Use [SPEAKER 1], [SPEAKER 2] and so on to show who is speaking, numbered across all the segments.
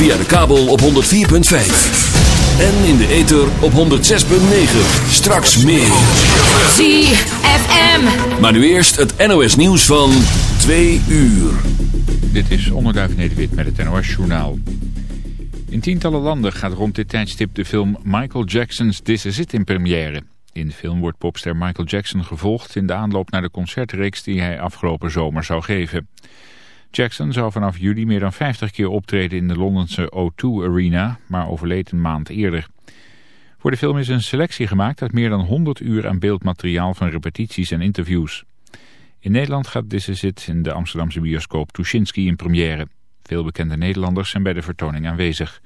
[SPEAKER 1] Via de kabel op 104.5. En in de ether op 106.9. Straks meer.
[SPEAKER 2] ZFM.
[SPEAKER 1] Maar nu eerst het NOS nieuws van 2 uur.
[SPEAKER 3] Dit is Onderduif Nederwit met het NOS Journaal. In tientallen landen gaat rond dit tijdstip de film Michael Jackson's This Is It in première. In de film wordt popster Michael Jackson gevolgd in de aanloop naar de concertreeks die hij afgelopen zomer zou geven. Jackson zou vanaf juli meer dan 50 keer optreden in de Londense O2 Arena, maar overleed een maand eerder. Voor de film is een selectie gemaakt uit meer dan 100 uur aan beeldmateriaal van repetities en interviews. In Nederland gaat This Is in de Amsterdamse bioscoop Tuschinski in première. Veel bekende Nederlanders zijn bij de vertoning aanwezig.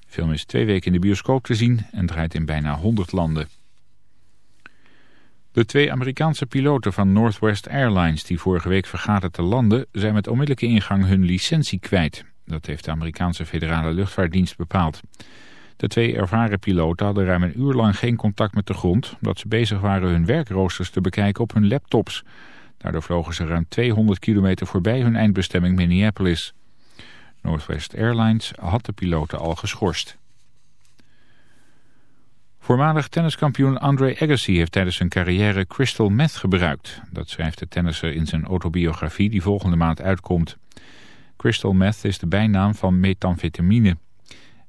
[SPEAKER 3] De film is twee weken in de bioscoop te zien en draait in bijna 100 landen. De twee Amerikaanse piloten van Northwest Airlines die vorige week vergaten te landen... zijn met onmiddellijke ingang hun licentie kwijt. Dat heeft de Amerikaanse federale luchtvaartdienst bepaald. De twee ervaren piloten hadden ruim een uur lang geen contact met de grond... omdat ze bezig waren hun werkroosters te bekijken op hun laptops. Daardoor vlogen ze ruim 200 kilometer voorbij hun eindbestemming Minneapolis. Northwest Airlines had de piloten al geschorst. Voormalig tenniskampioen Andre Agassi heeft tijdens zijn carrière crystal meth gebruikt. Dat schrijft de tennisser in zijn autobiografie die volgende maand uitkomt. Crystal meth is de bijnaam van methamfetamine.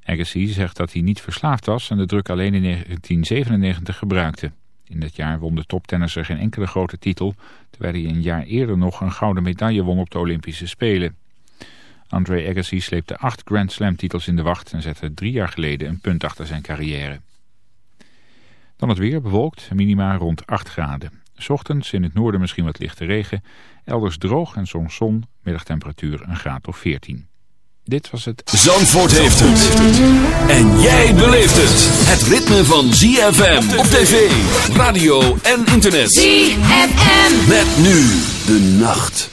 [SPEAKER 3] Agassi zegt dat hij niet verslaafd was en de druk alleen in 1997 gebruikte. In dat jaar won de toptennisser geen enkele grote titel... terwijl hij een jaar eerder nog een gouden medaille won op de Olympische Spelen. Andre Agassi sleepte acht Grand Slam titels in de wacht... en zette drie jaar geleden een punt achter zijn carrière. Dan het weer bewolkt, minima rond 8 graden. S ochtends in het noorden misschien wat lichte regen. Elders droog en soms zon. Middagtemperatuur een graad of 14. Dit was het...
[SPEAKER 1] Zandvoort heeft het. En jij beleeft het. Het ritme van ZFM op tv, radio en internet.
[SPEAKER 2] ZFM.
[SPEAKER 1] Met nu de nacht.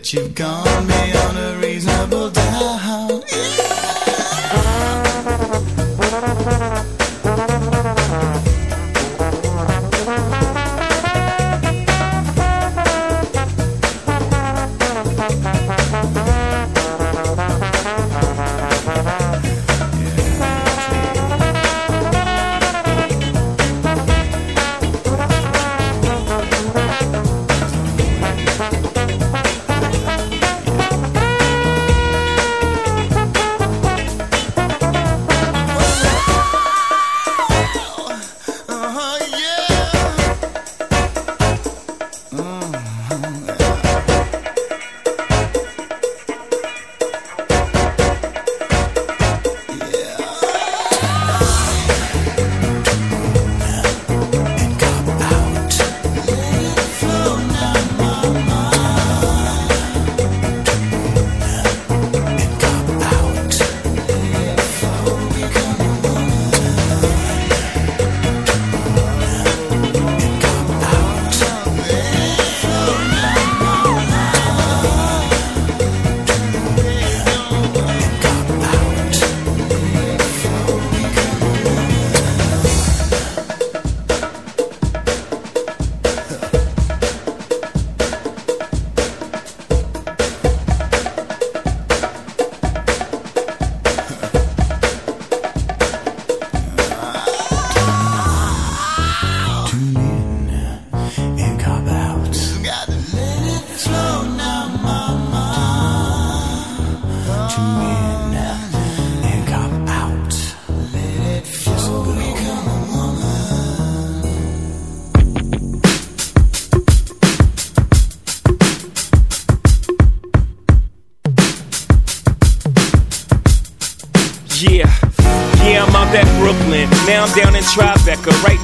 [SPEAKER 4] That
[SPEAKER 5] you've gone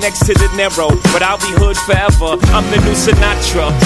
[SPEAKER 6] next to De Niro. But I'll be hood forever. I'm the new Sinatra.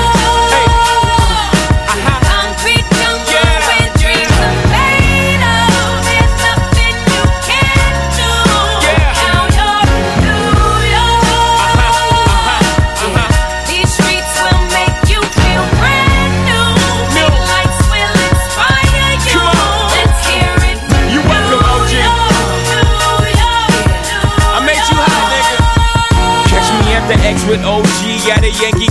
[SPEAKER 6] With OG at a Yankee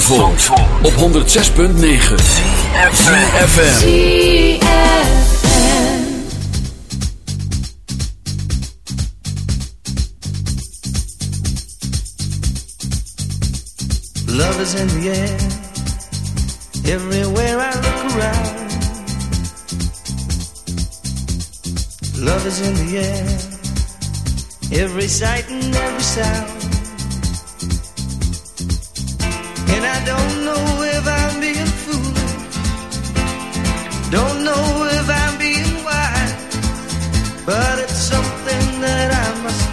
[SPEAKER 1] Zandvoort, Zandvoort. op 106.9 CFFM
[SPEAKER 2] Love is in the air. Everywhere I look around. Love is in the air. Every sight and every sound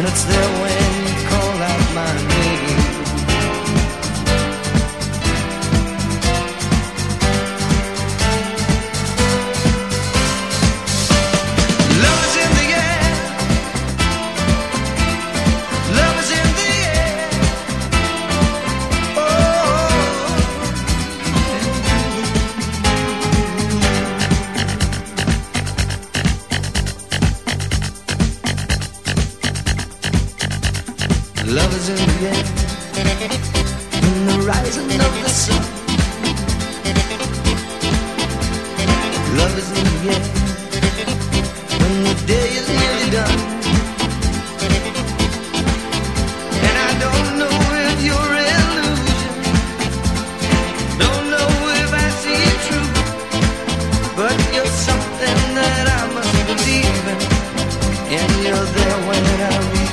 [SPEAKER 2] And it's there when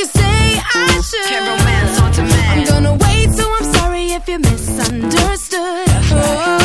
[SPEAKER 7] you say I should? Can't romance on demand. I'm gonna wait, so
[SPEAKER 2] I'm sorry if you misunderstood. Oh.